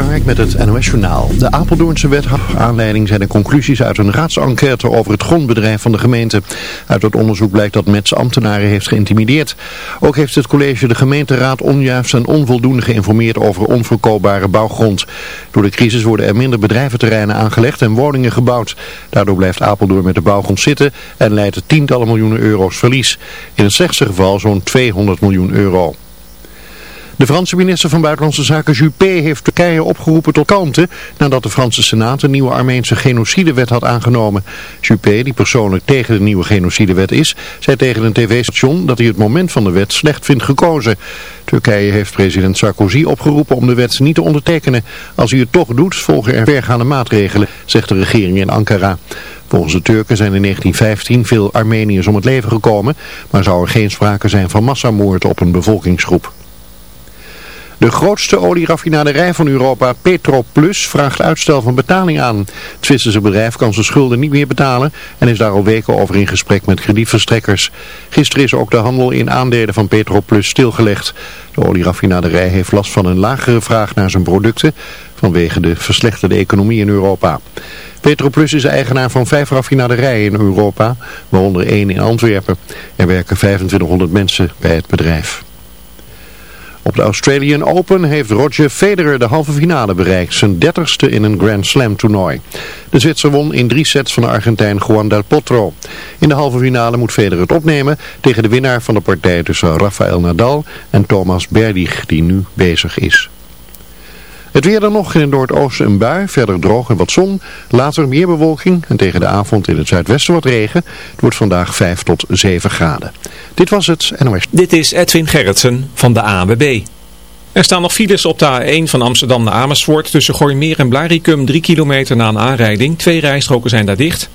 Hark met het NOS Journaal. De Apeldoornse wethouder aanleiding zijn de conclusies uit een raadsenquête over het grondbedrijf van de gemeente. Uit het onderzoek blijkt dat Mets ambtenaren heeft geïntimideerd. Ook heeft het college de gemeenteraad onjuist en onvoldoende geïnformeerd over onverkoopbare bouwgrond. Door de crisis worden er minder bedrijventerreinen aangelegd en woningen gebouwd. Daardoor blijft Apeldoorn met de bouwgrond zitten en leidt het tientallen miljoenen euro's verlies. In het slechtste geval zo'n 200 miljoen euro. De Franse minister van Buitenlandse Zaken Juppé heeft Turkije opgeroepen tot kalmte nadat de Franse Senaat een nieuwe Armeense genocidewet had aangenomen. Juppé, die persoonlijk tegen de nieuwe genocidewet is, zei tegen een tv-station dat hij het moment van de wet slecht vindt gekozen. Turkije heeft president Sarkozy opgeroepen om de wet niet te ondertekenen. Als hij het toch doet, volgen er vergaande maatregelen, zegt de regering in Ankara. Volgens de Turken zijn in 1915 veel Armeniërs om het leven gekomen, maar zou er geen sprake zijn van massamoord op een bevolkingsgroep. De grootste olieraffinaderij van Europa, Petroplus, vraagt uitstel van betaling aan. Het Zwitserse bedrijf kan zijn schulden niet meer betalen en is daar al weken over in gesprek met kredietverstrekkers. Gisteren is ook de handel in aandelen van Petroplus stilgelegd. De olieraffinaderij heeft last van een lagere vraag naar zijn producten vanwege de verslechterde economie in Europa. Petroplus is eigenaar van vijf raffinaderijen in Europa, waaronder één in Antwerpen. Er werken 2500 mensen bij het bedrijf. Op de Australian Open heeft Roger Federer de halve finale bereikt, zijn dertigste in een Grand Slam toernooi. De Zwitser won in drie sets van de Argentijn Juan del Potro. In de halve finale moet Federer het opnemen tegen de winnaar van de partij tussen Rafael Nadal en Thomas Berdych, die nu bezig is. Het weer dan nog in het noordoosten een bui, verder droog en wat zon. Later meer bewolking en tegen de avond in het zuidwesten wat regen. Het wordt vandaag 5 tot 7 graden. Dit was het NOS. Dit is Edwin Gerritsen van de ANWB. Er staan nog files op de A1 van Amsterdam naar Amersfoort tussen Gooimeer en Blaricum 3 kilometer na een aanrijding. Twee rijstroken zijn daar dicht.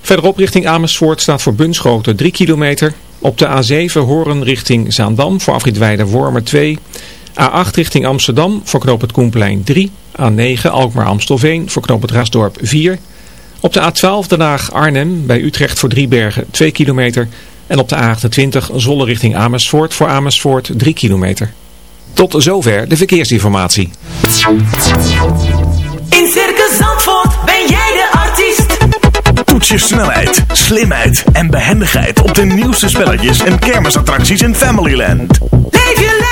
Verderop richting Amersfoort staat voor Bunschoten 3 kilometer. Op de A7 Horen richting Zaandam voor afritweide Wormer 2 A8 richting Amsterdam voor knoop het Koenplein 3. A9 Alkmaar-Amstelveen voor knoop het Raasdorp 4. Op de A12 Den Haag Arnhem bij Utrecht voor Driebergen 2 kilometer. En op de A28 Zolle richting Amersfoort voor Amersfoort 3 kilometer. Tot zover de verkeersinformatie. In Circus Zandvoort ben jij de artiest. Toets je snelheid, slimheid en behendigheid op de nieuwste spelletjes en kermisattracties in Familyland. Leef je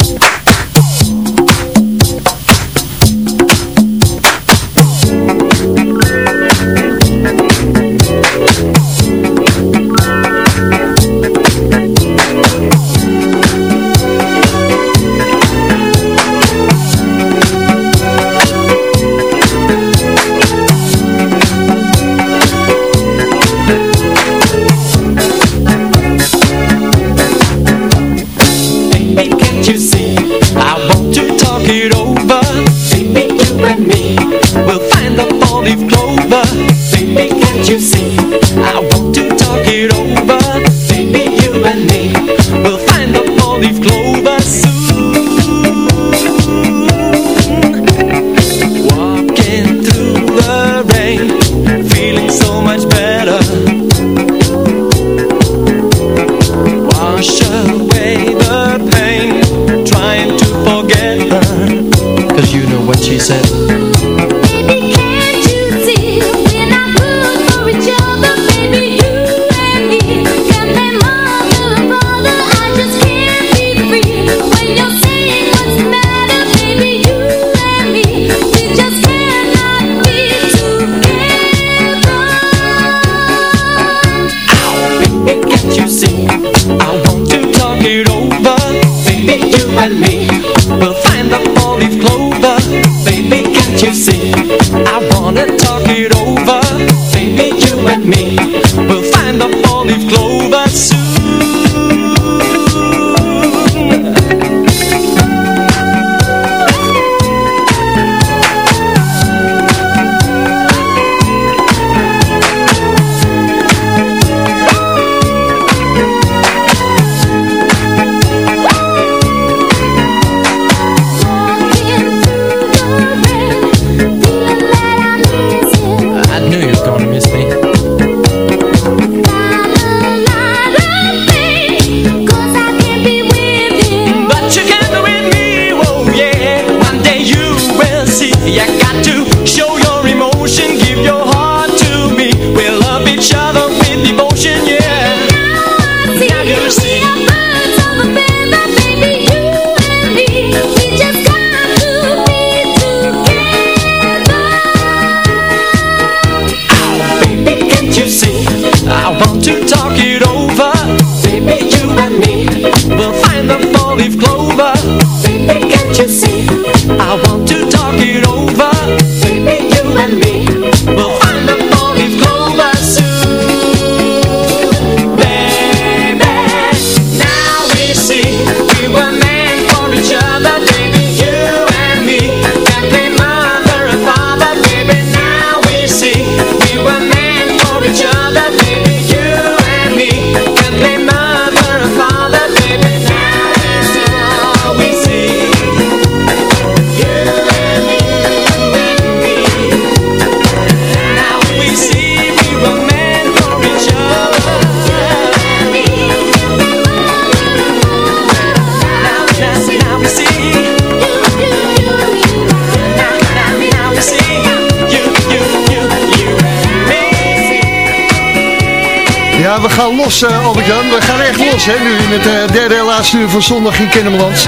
Gaan los, eh Albert-Jan. We gaan echt los, hè, nu in het eh, derde en laatste uur van zondag in Kennemerland.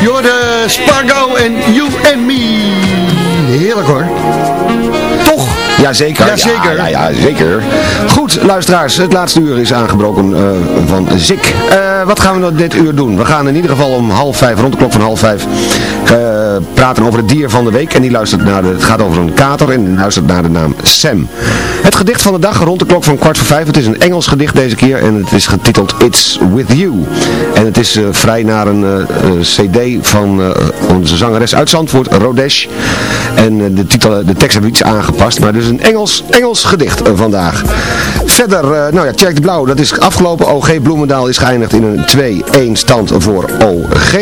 Jorde Spargo en You and Me. Heerlijk hoor. Toch? Jazeker. Jazeker. Ja, ja, ja, zeker. Goed, luisteraars. Het laatste uur is aangebroken eh, van Zik. Wat gaan we nou dit uur doen? We gaan in ieder geval om half vijf, rond de klok van half vijf, praten over het dier van de week. En die luistert naar de, het gaat over een kater en die luistert naar de naam Sam. Het gedicht van de dag rond de klok van kwart voor vijf. Het is een Engels gedicht deze keer en het is getiteld It's With You. En het is eh, vrij naar een eh, cd van eh, onze zangeres uit Zandvoort, Rodesh. En de, titel, de tekst hebben we iets aangepast, maar dus een Engels, Engels gedicht vandaag. Verder, eh, nou ja, Tjerk de Blauw, dat is afgelopen. OG Bloemendaal is geëindigd in een 2-1 stand voor OG.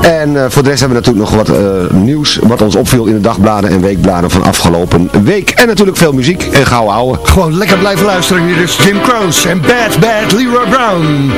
En eh, voor de rest hebben we natuurlijk nog wat eh, nieuws wat ons opviel in de dagbladen en weekbladen van afgelopen week. En natuurlijk veel muziek en gouden ouwe. Gewoon lekker blijven luisteren. Hier is Jim Croce en Bad Bad Leroy Brown.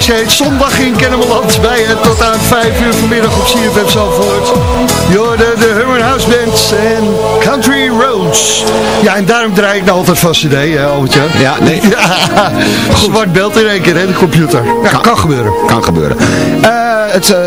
Feestje Zondag in Kennemerland. Bij het tot aan 5 uur vanmiddag op CFM Zalvoort. Jorden, de Hummer House Band en Country Roads. Ja, en daarom draai ik nou altijd van cd, hè, Albertje? Ja, nee. Ja, zwart beeld in één keer, hè, de computer. Ja, kan gebeuren. Kan gebeuren. Eh, het, eh,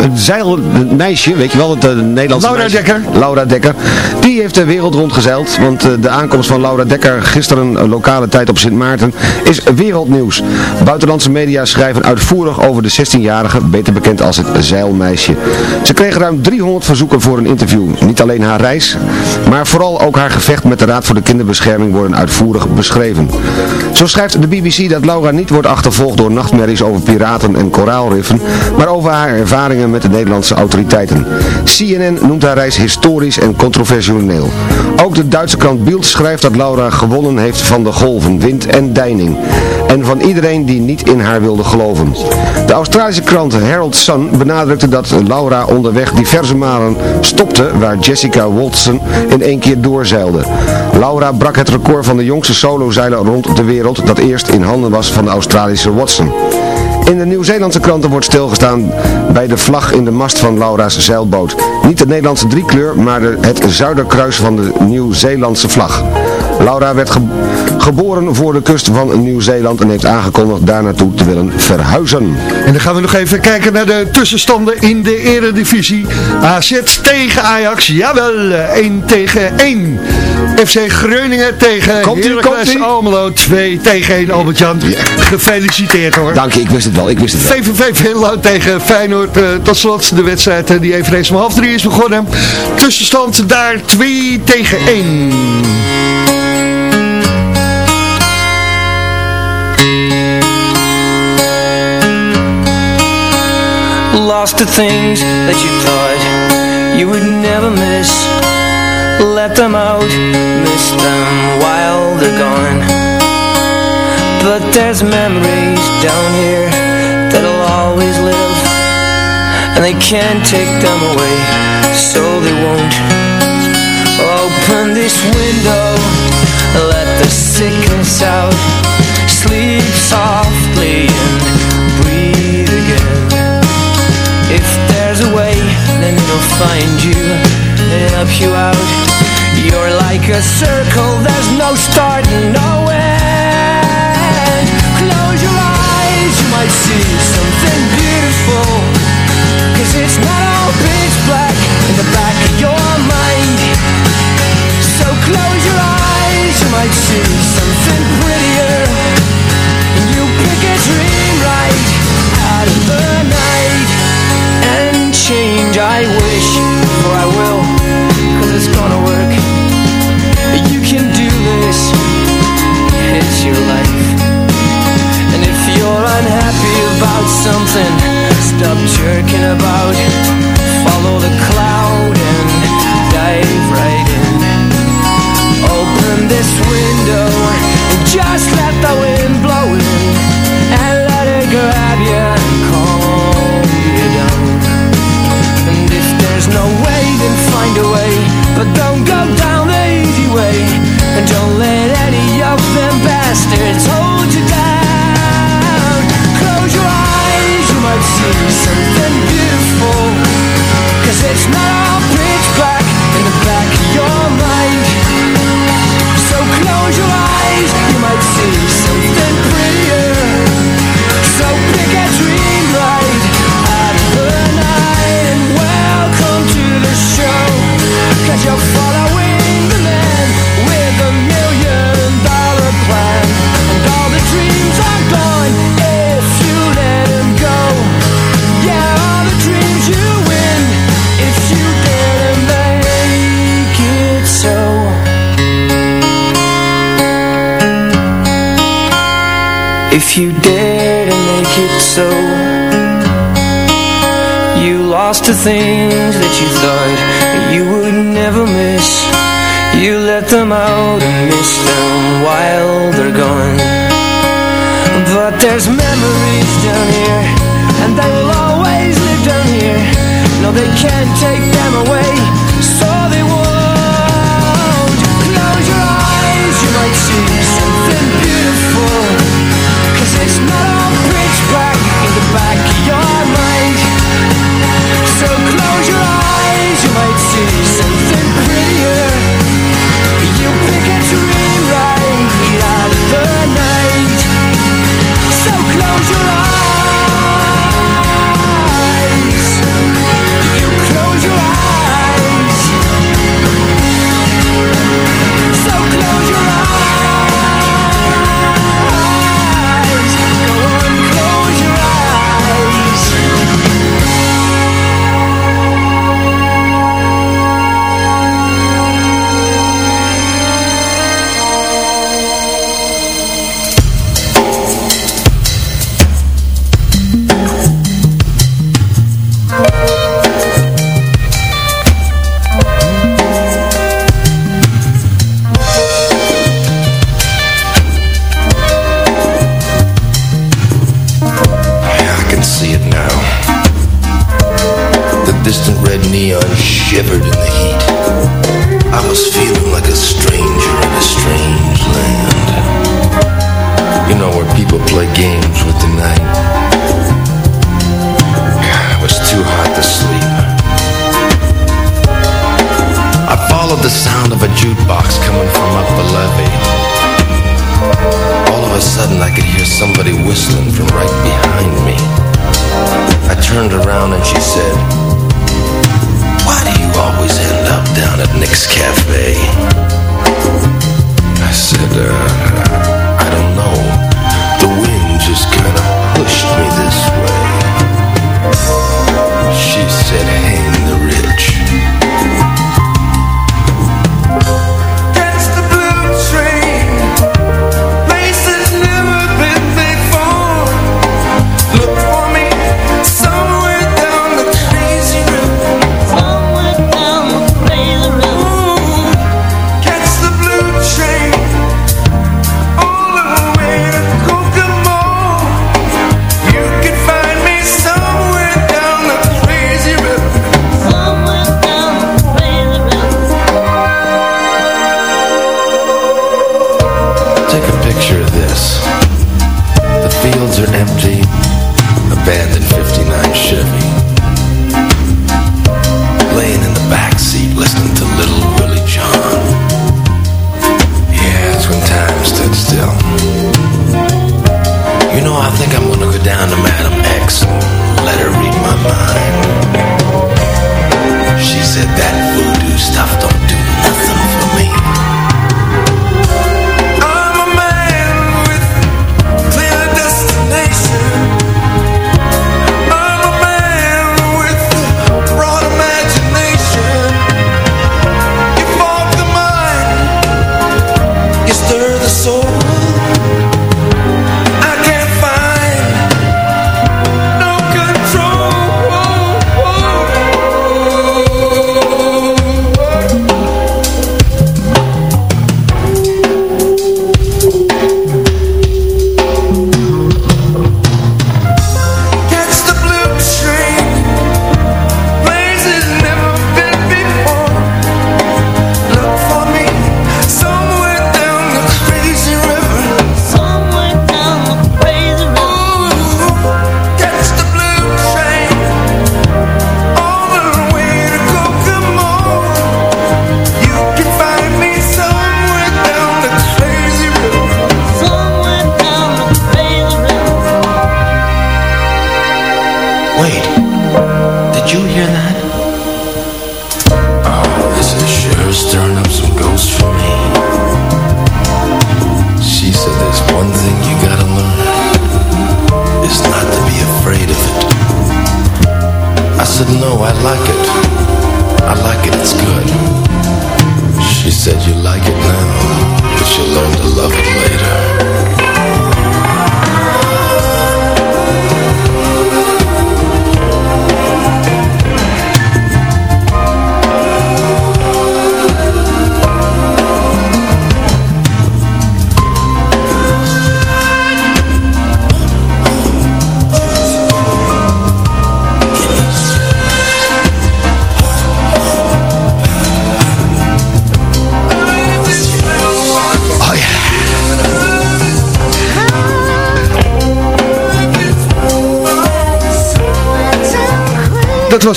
het zeilmeisje, weet je wel, het eh, Nederlandse Laura meisje. Dekker. Laura Dekker. Die heeft de wereld rondgezeild, want eh, de aankomst van Laura Dekker gisteren eh, lokale tijd op Sint Maarten is wereldnieuws. Buitenlandse media schrijven uitvoerig over de 16-jarige, beter bekend als het zeilmeisje. Ze kreeg ruim 300 verzoeken voor een interview. Niet alleen haar reis, maar vooral ook haar gevecht met de Raad voor de Kinderbescherming worden uitvoerig beschreven. Zo schrijft de BBC dat Laura niet wordt achtervolgd door nachtmerries over piraten en koraalriffen, maar over haar ervaringen met de Nederlandse autoriteiten. CNN noemt haar reis historisch en controversieel. Ook de Duitse krant Bild schrijft dat Laura gewonnen heeft van de golven, wind en deining. En van iedereen die niet in haar wilde geloven. De Australische krant Herald Sun benadrukte dat Laura onderweg diverse malen stopte waar Jessica Watson in één keer doorzeilde. Laura brak het record van de jongste solozeiler rond de wereld dat eerst in handen was van de Australische Watson. In de Nieuw-Zeelandse kranten wordt stilgestaan bij de vlag in de mast van Laura's zeilboot. Niet de Nederlandse driekleur, maar het zuiderkruis van de Nieuw-Zeelandse vlag. Laura werd ge- geboren voor de kust van Nieuw-Zeeland en heeft aangekondigd daar naartoe te willen verhuizen. En dan gaan we nog even kijken naar de tussenstanden in de eredivisie. AZ tegen Ajax, jawel, 1 tegen 1. FC Groningen tegen Komt-ie, Heracles. Almelo, 2 tegen 1. Albert-Jan, gefeliciteerd hoor. Dank je, ik wist het wel, ik wist het wel. VVV Venlo tegen Feyenoord. eh, tot slot de wedstrijd eh, die eveneens om half drie is begonnen. Tussenstand daar 2 tegen 1. Lost the things that you thought you would never miss. Let them out, miss them while they're gone. But there's memories down here that'll always live And they can't take them away, so they won't. Open this window, let the sickness out Sleep softly and if there's a way, then it'll find you and help you out. You're like a circle, there's no start no end. Close your eyes, you might see something beautiful. Cause it's not all pitch black in the back of your mind. So close your eyes, you might see something If you dare to make it so You lost the things that you thought you would never miss. You let them out and miss them while they're gone. But there's memories down here And they will always live down here. No, they can't take them away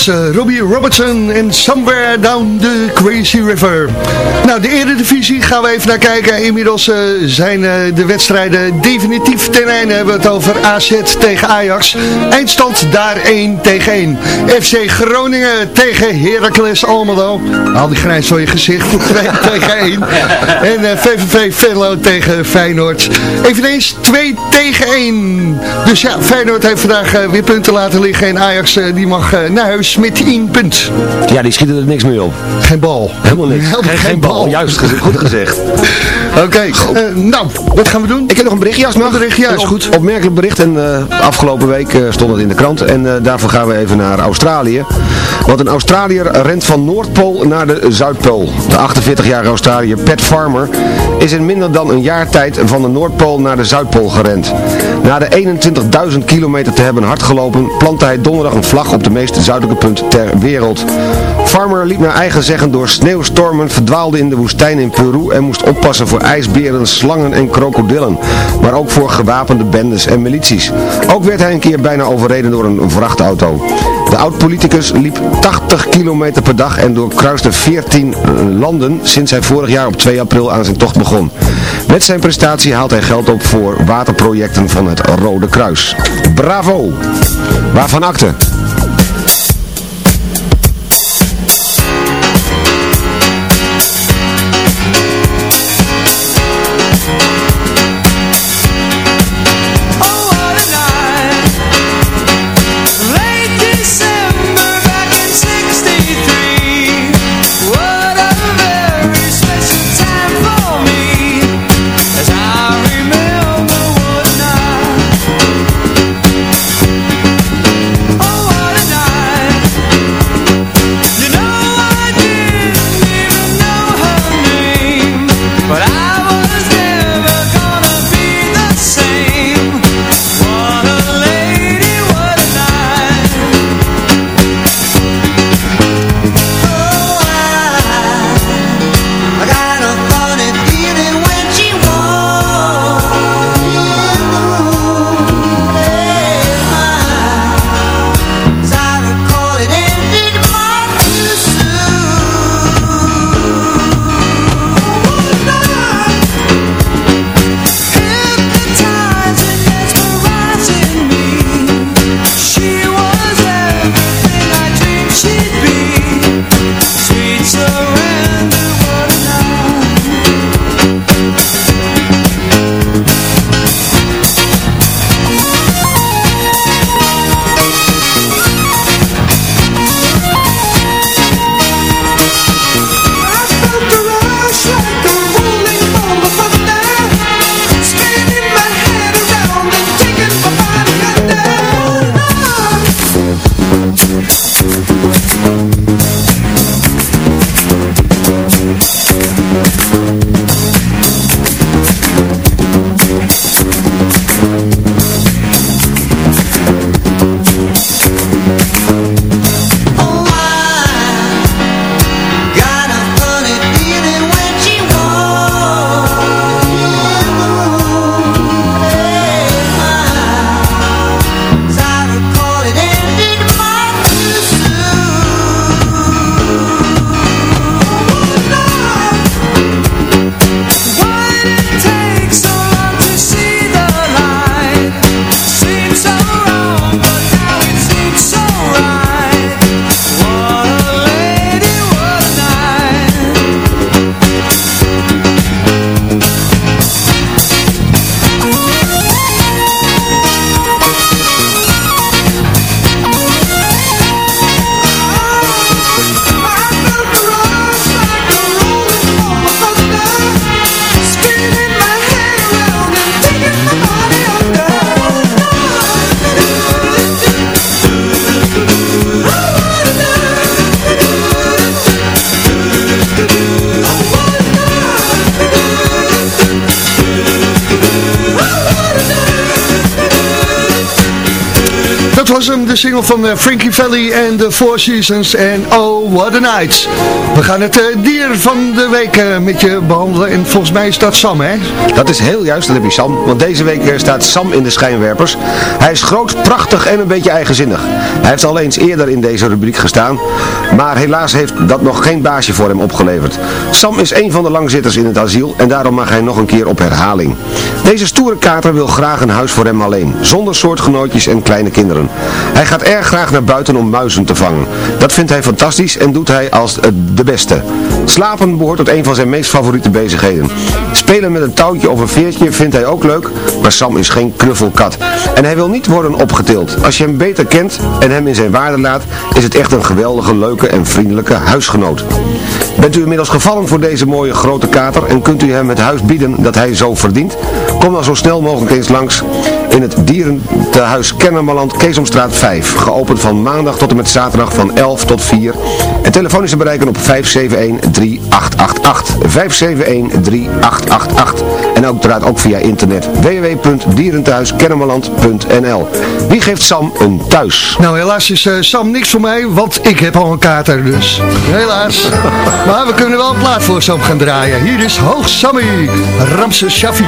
was eh, Robbie Robertson en Somewhere Down the Crazy River. Nou, de Eredivisie gaan we even naar kijken. Inmiddels eh, zijn eh, de wedstrijden definitief ten einde. Hebben we het over AZ tegen Ajax. Eindstand daar 1 tegen 1. FC Groningen tegen Heracles Almelo. Al die grijns voor je gezicht. 2 tegen 1. En eh, VVV Venlo tegen Feyenoord. Eveneens 2 tegen 1. Dus ja, Feyenoord heeft vandaag eh, weer punten laten liggen. En Ajax eh, die mag eh, naar huis met 1 punt. Ja, die schieten er niks mee op. Geen bal. Helemaal niks. Helemaal geen bal. Juist, geze- goed gezegd. Oké, eh, nou, wat gaan we doen? Ik heb nog een berichtje mag. Een berichtje, ja, is op- goed. Opmerkelijk bericht en eh, afgelopen week eh, stond het in de krant en daarvoor gaan we even naar Australië. Want een Australiër rent van Noordpool naar de Zuidpool. De 48-jarige Australiër Pat Farmer is in minder dan een jaar tijd van de Noordpool naar de Zuidpool gerend. Na de 21.000 kilometer te hebben hardgelopen, plantte hij donderdag een vlag op de meest zuidelijke punt ter wereld. Farmer liep naar eigen zeggen door sneeuwstormen, verdwaalde in de woestijn in Peru en moest oppassen voor ijsberen, slangen en krokodillen. Maar ook voor gewapende bendes en milities. Ook werd hij een keer bijna overreden door een vrachtauto. De oud-politicus liep 80 kilometer per dag en doorkruiste 14 eh, landen sinds hij vorig jaar op 2 april aan zijn tocht begon. Met zijn prestatie haalt hij geld op voor waterprojecten van het Rode Kruis. Bravo! Waarvan akte? Single van eh, Frankie Valley en de Four Seasons en Oh What a Night. We gaan het eh, dier van de week eh, met je behandelen en volgens mij is dat Sam, hè? Dat is heel juist, dat heb je Sam. Want deze week staat Sam in de schijnwerpers. Hij is groot, prachtig en een beetje eigenzinnig. Hij heeft al eens eerder in deze rubriek gestaan. Maar helaas heeft dat nog geen baasje voor hem opgeleverd. Sam is een van de langzitters in het asiel en daarom mag hij nog een keer op herhaling. Deze stoere kater wil graag een huis voor hem alleen. Zonder soortgenootjes en kleine kinderen. Hij gaat erg graag naar buiten om muizen te vangen. Dat vindt hij fantastisch en doet hij als de beste. Slapen behoort tot een van zijn meest favoriete bezigheden. Spelen met een touwtje of een veertje vindt hij ook leuk, maar Sam is geen knuffelkat. En hij wil niet worden opgetild. Als je hem beter kent en hem in zijn waarde laat, is het echt een geweldige, leuke en vriendelijke huisgenoot. Bent u inmiddels gevallen voor deze mooie grote kater en kunt u hem het huis bieden dat hij zo verdient? Kom dan zo snel mogelijk eens langs in het dierentehuis Kennemerland, Keesomstraat 5. Geopend van maandag tot en met zaterdag van 11 tot 4. En telefoon is te bereiken op 571-3888. 571-3888. En uiteraard ook via internet www.dierentehuiskennemerland.nl Wie geeft Sam een thuis? Nou, helaas is eh, Sam niks voor mij, want ik heb al een kater dus. Helaas. maar we kunnen wel een plaat voor Sam gaan draaien. Hier is Hoog Sammy, Ramse Shaffi.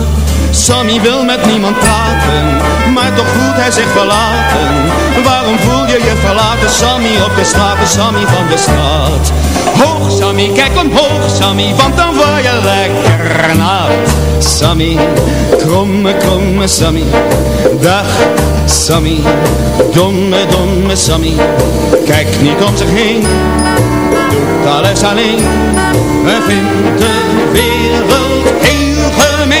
Sammy wil met niemand praten, maar toch voelt hij zich verlaten. Waarom voel je je verlaten, Sammy, op de straat, Sammy van de stad? Hoog Sammy, kijk omhoog Sammy, want dan word je lekker nat. Sammy, kromme, kromme Sammy, dag Sammy, domme, domme Sammy. Kijk niet om zich heen, doet alles alleen. We vinden de wereld heel gemeen.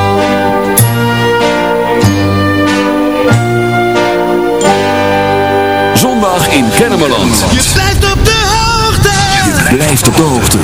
Kennemerland. Je blijft op de hoogte. Je blijft op de hoogte.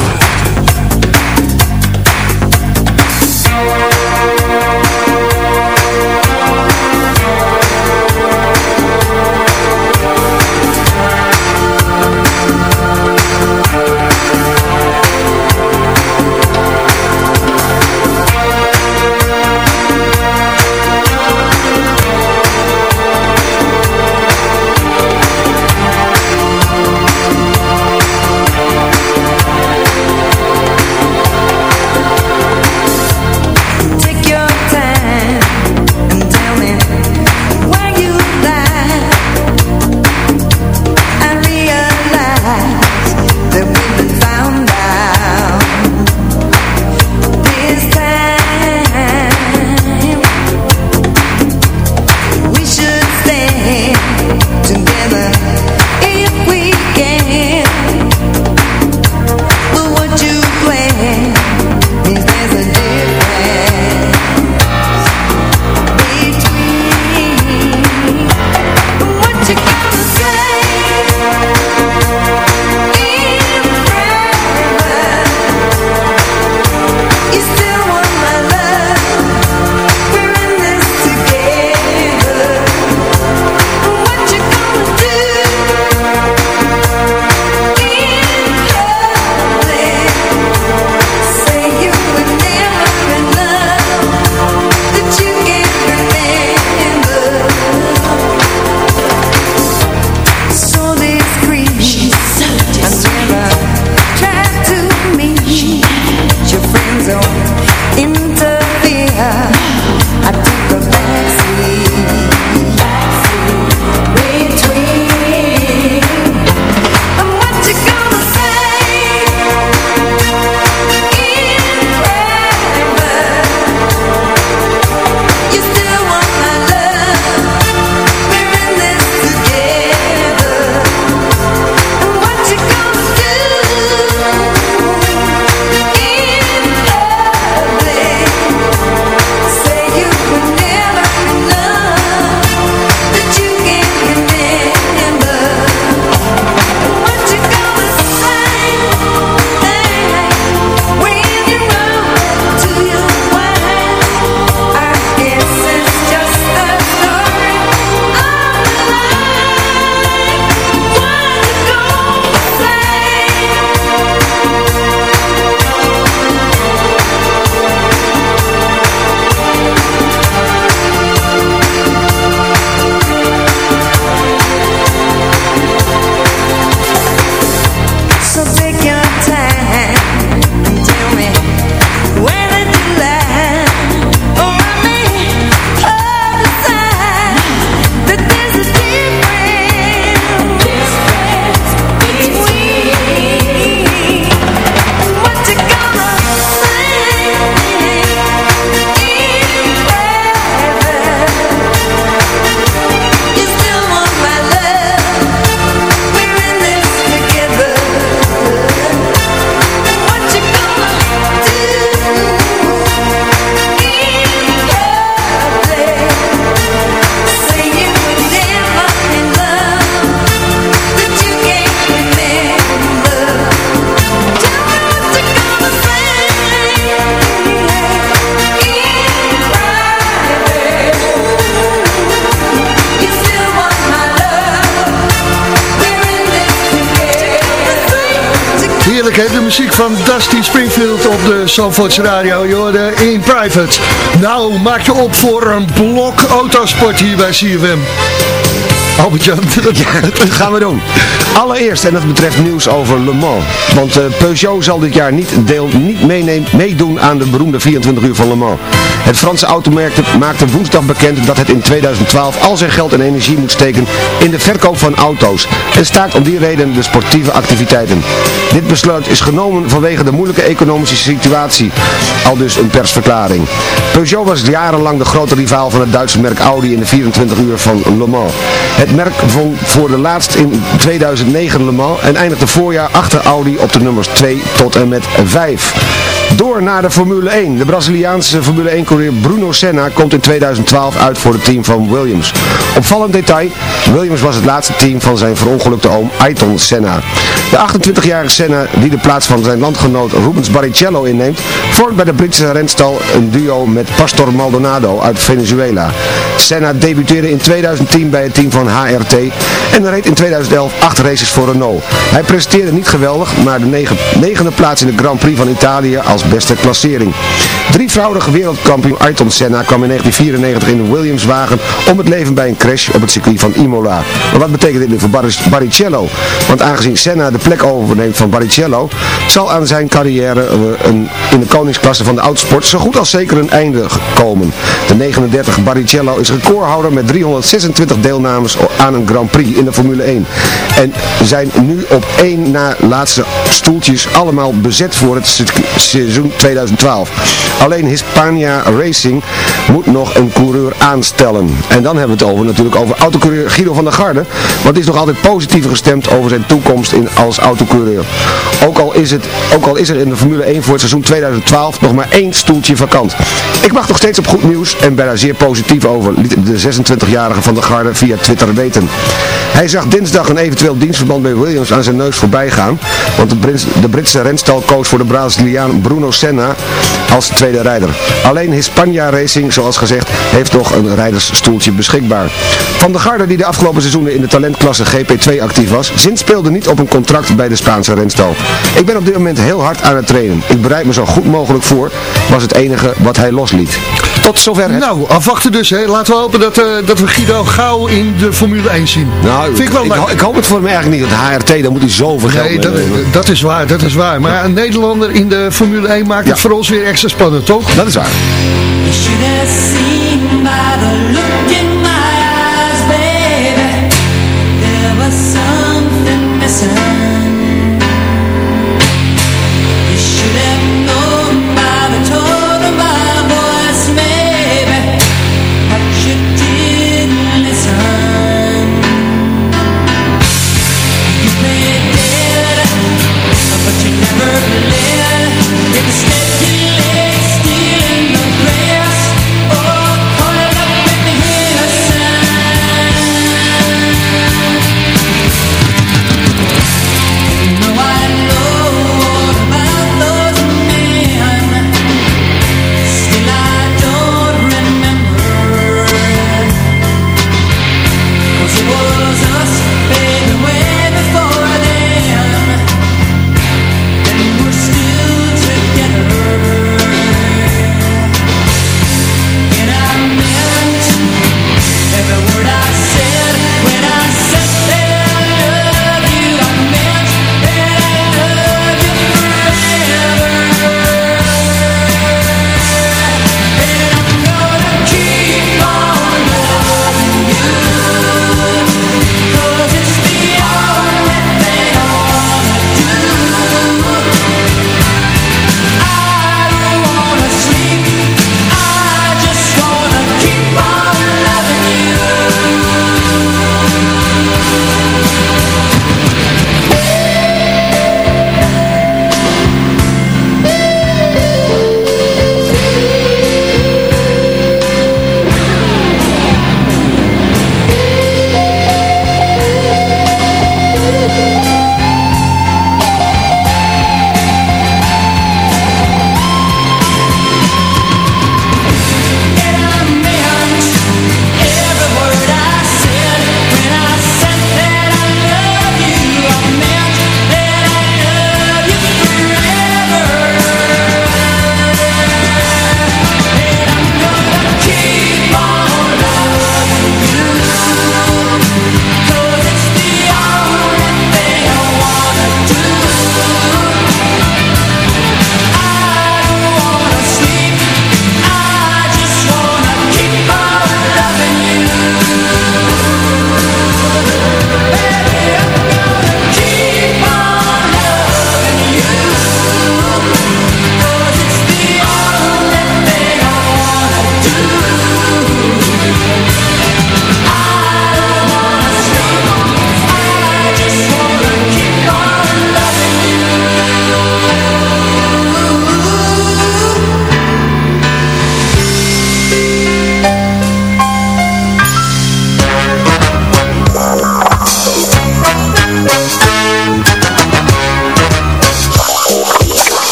Heerlijk hè, de muziek van Dusty Springfield op de Zandvoorts Radio. Je in private. Nou, maak je op voor een blok autosport hier bij CFM. Albert-Jan. Ja, dat gaan we doen. Allereerst, en dat betreft nieuws over Le Mans. Want eh, Peugeot zal dit jaar niet, deel, niet meeneem, meedoen aan de beroemde 24 uur van Le Mans. Het Franse automerk maakte woensdag bekend dat het in 2012 al zijn geld en energie moet steken in de verkoop van auto's. En staakt om die reden de sportieve activiteiten. Dit besluit is genomen vanwege de moeilijke economische situatie. Al dus een persverklaring. Peugeot was jarenlang de grote rivaal van het Duitse merk Audi in de 24 uur van Le Mans. Het merk won voor de laatst in 2009 Le Mans en eindigde voorjaar achter Audi op de nummers 2 tot en met 5. Door naar de Formule 1. De Braziliaanse Formule 1 coureur Bruno Senna komt in 2012 uit voor het team van Williams. Opvallend detail, Williams was het laatste team van zijn verongelukte oom Ayrton Senna. De 28-jarige Senna, die de plaats van zijn landgenoot Rubens Barrichello inneemt, vormt bij de Britse renstal een duo met Pastor Maldonado uit Venezuela. Senna debuteerde in 2010 bij het team van HRT en reed in 2011 acht races voor Renault. Hij presteerde niet geweldig, maar de negen, negende plaats in de Grand Prix van Italië beste klassering. Drievoudige wereldkampioen Ayrton Senna kwam in 1994 in een Williams-wagen om het leven bij een crash op het circuit van Imola. Maar wat betekent dit nu voor Bar- Barrichello? Want aangezien Senna de plek overneemt van Barrichello, zal aan zijn carrière eh, een, in de koningsklasse van de autosport zo goed als zeker een einde komen. De 39 Barrichello is recordhouder met 326 deelnames aan een Grand Prix in de Formule 1. En zijn nu op één na laatste stoeltjes allemaal bezet voor het se- seizoen 2012. Alleen Hispania Racing moet nog een coureur aanstellen. En dan hebben we het over natuurlijk over autocoureur Guido van der Garde. Die is nog altijd positief gestemd over zijn toekomst in, als autocoureur. Ook al, is het, ook al is er in de Formule 1 voor het seizoen 2012 nog maar één stoeltje vakant. Ik wacht nog steeds op goed nieuws en ben daar zeer positief over, liet de 26-jarige van der Garde via Twitter weten. Hij zag dinsdag een eventueel dienstverband bij Williams aan zijn neus voorbij gaan. Want de, de Britse renstal koos voor de Braziliaan Bruno Senna als tweede rijder. Alleen Hispania Racing, zoals gezegd, heeft nog een rijdersstoeltje beschikbaar. Van der Garde, die de afgelopen seizoenen in de talentklasse GP2 actief was, zinspeelde niet op een contract bij de Spaanse renstal. Ik ben op dit moment heel hard aan het trainen. Ik bereid me zo goed mogelijk voor, was het enige wat hij losliet. Tot zover het... Nou, afwachten dus. Hè. Laten we hopen dat, eh, dat we Guido gauw in de Formule 1 zien. Nou, Vind ik wel ik, leuk. ho- ik hoop het voor hem eigenlijk niet. Dat HRT, dan moet hij zoveel geld Nee, dat, dat is waar, dat is waar. Maar een Nederlander in de Formule 1 maakt het voor ons weer extra spannend, toch? Dat is waar.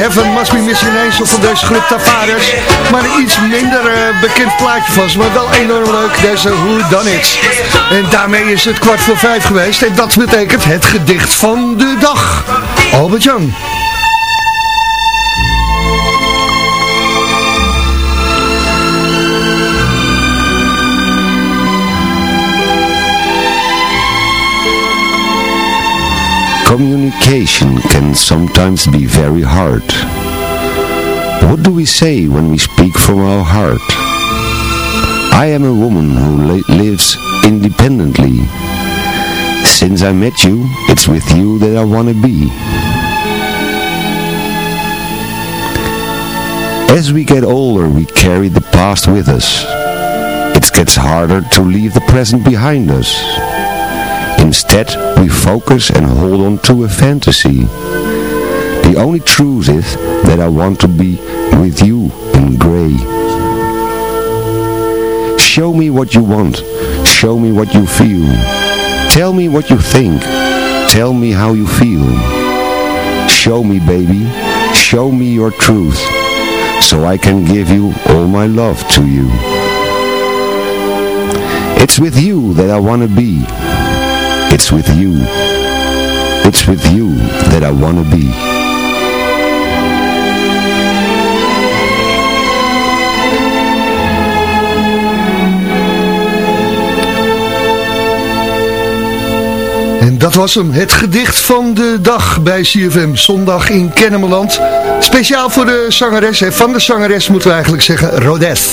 Heaven Must Be Missing Angel van deze groep Tavares. Maar een iets minder eh, bekend plaatje van. Maar wel enorm leuk, deze Who Done It. En daarmee is het kwart voor vijf geweest. En dat betekent het gedicht van de dag. Albert Jan. Communication can sometimes be very hard. What do we say when we speak from our heart? I am a woman who lives independently. Since I met you, it's with you that I want to be. As we get older, we carry the past with us. It gets harder to leave the present behind us. Instead, we focus and hold on to a fantasy. The only truth is that I want to be with you in grey. Show me what you want. Show me what you feel. Tell me what you think. Tell me how you feel. Show me, baby. Show me your truth. So I can give you all my love to you. It's with you that I want to be. It's with you. It's with you that I want to be. En dat was hem, het gedicht van de dag bij CFM Zondag in Kennemerland. Speciaal voor de zangeres, van de zangeres moeten we eigenlijk zeggen, Rodes.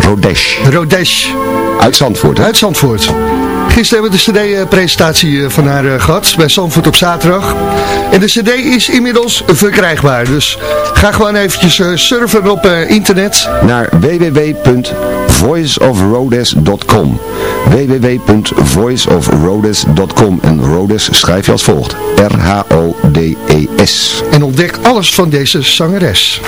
Rodesh. Rodesh. Uit Zandvoort, hè? Uit Zandvoort. Gisteren hebben we de cd-presentatie van haar eh, gehad bij Zandvoort op zaterdag. En de cd is inmiddels verkrijgbaar. Dus ga gewoon eventjes eh, surfen op eh, internet. Naar www.voiceofrodes.com www.voiceofrodes.com En Rhodes schrijf je als volgt. R-H-O-D-E-S En ontdek alles van deze zangeres.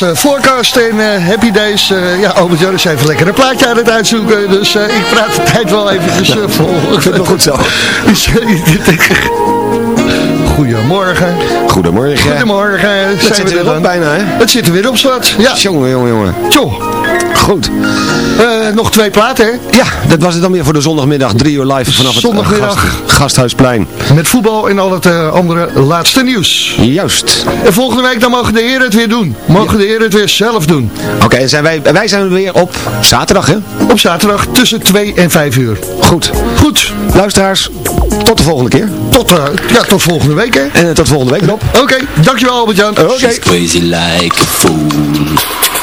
Was uh, Forecast en uh, Happy Days. Uh, ja, Albert Jan is even lekker een plaatje aan het uitzoeken. Dus ik praat de tijd wel even vol. Ik vind het nog goed zo. Goedemorgen. Goedemorgen. Goedemorgen. Het zit er weer op bijna, hè? Het zit er weer op, zwart. Ja. Jongen, jongen, jongen. Tjoh. Goed. Uh, nog twee platen, hè? Ja, dat was het dan weer voor de zondagmiddag. Drie uur live vanaf Zondagmiddag. het gast, Gasthuisplein. Met voetbal en al het uh, andere laatste nieuws. Juist. En volgende week dan mogen de heren het weer doen. Mogen ja. de heren het weer zelf doen. Oké, okay, en zijn wij, wij zijn weer op zaterdag, hè? Op zaterdag tussen 2 en 5 uur. Goed. Goed. Luisteraars, tot de volgende keer. Tot, uh, ja, tot volgende week, hè? En tot volgende week, Rob. Oké, okay, dankjewel Albert-Jan. Oké. Okay. Crazy like a fool.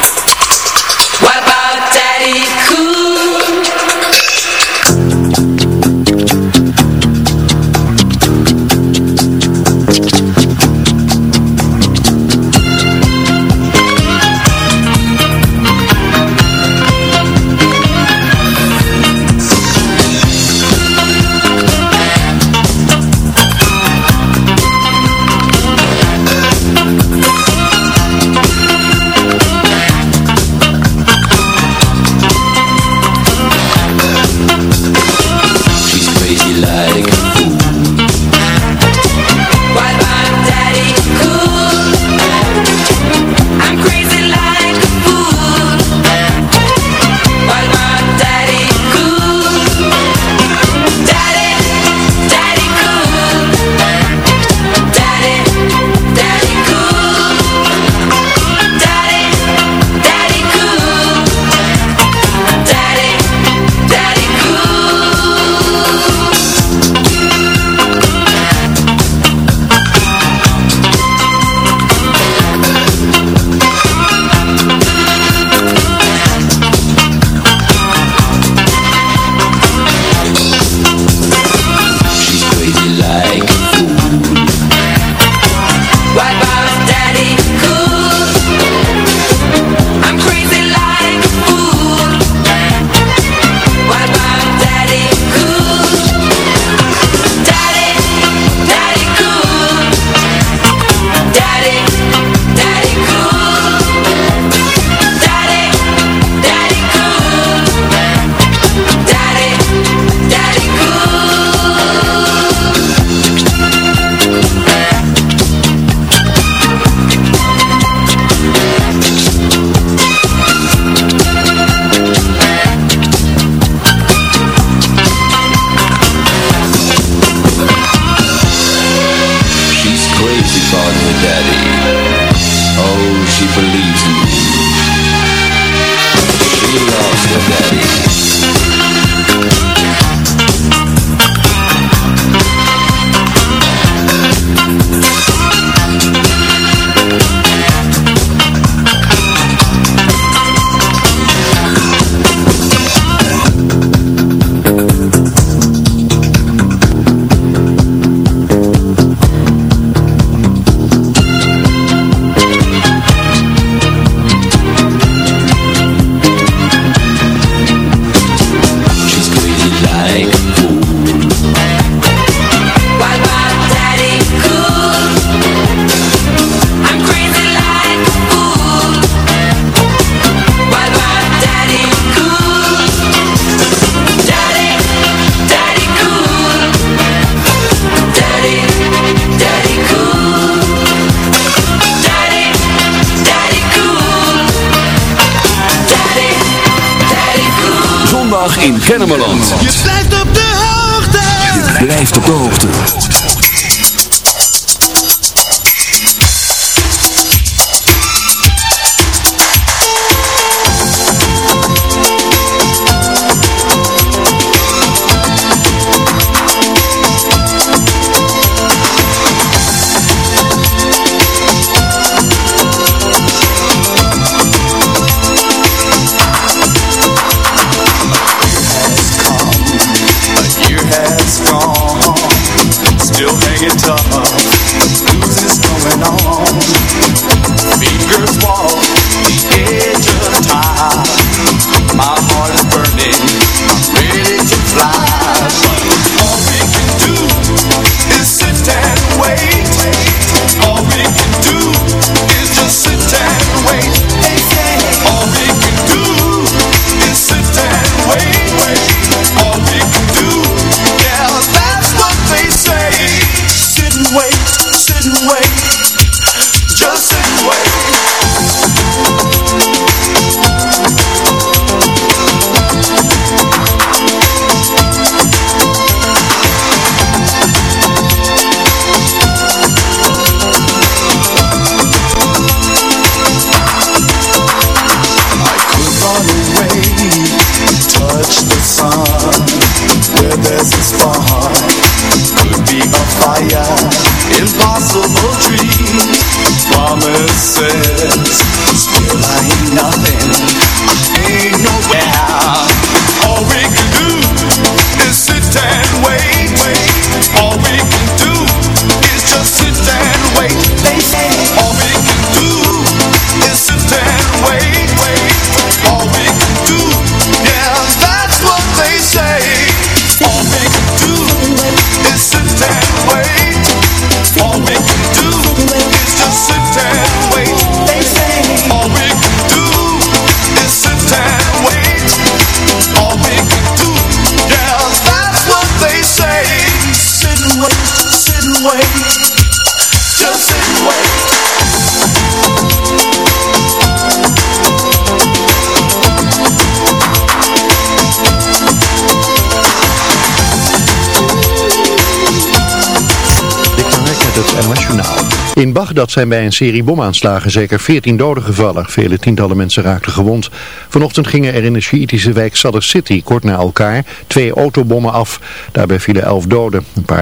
Dat zijn bij een serie bomaanslagen zeker 14 doden gevallen. Vele tientallen mensen raakten gewond. Vanochtend gingen er in de Sjiitische wijk Sadr City kort na elkaar twee autobommen af. Daarbij vielen 11 doden. Een paar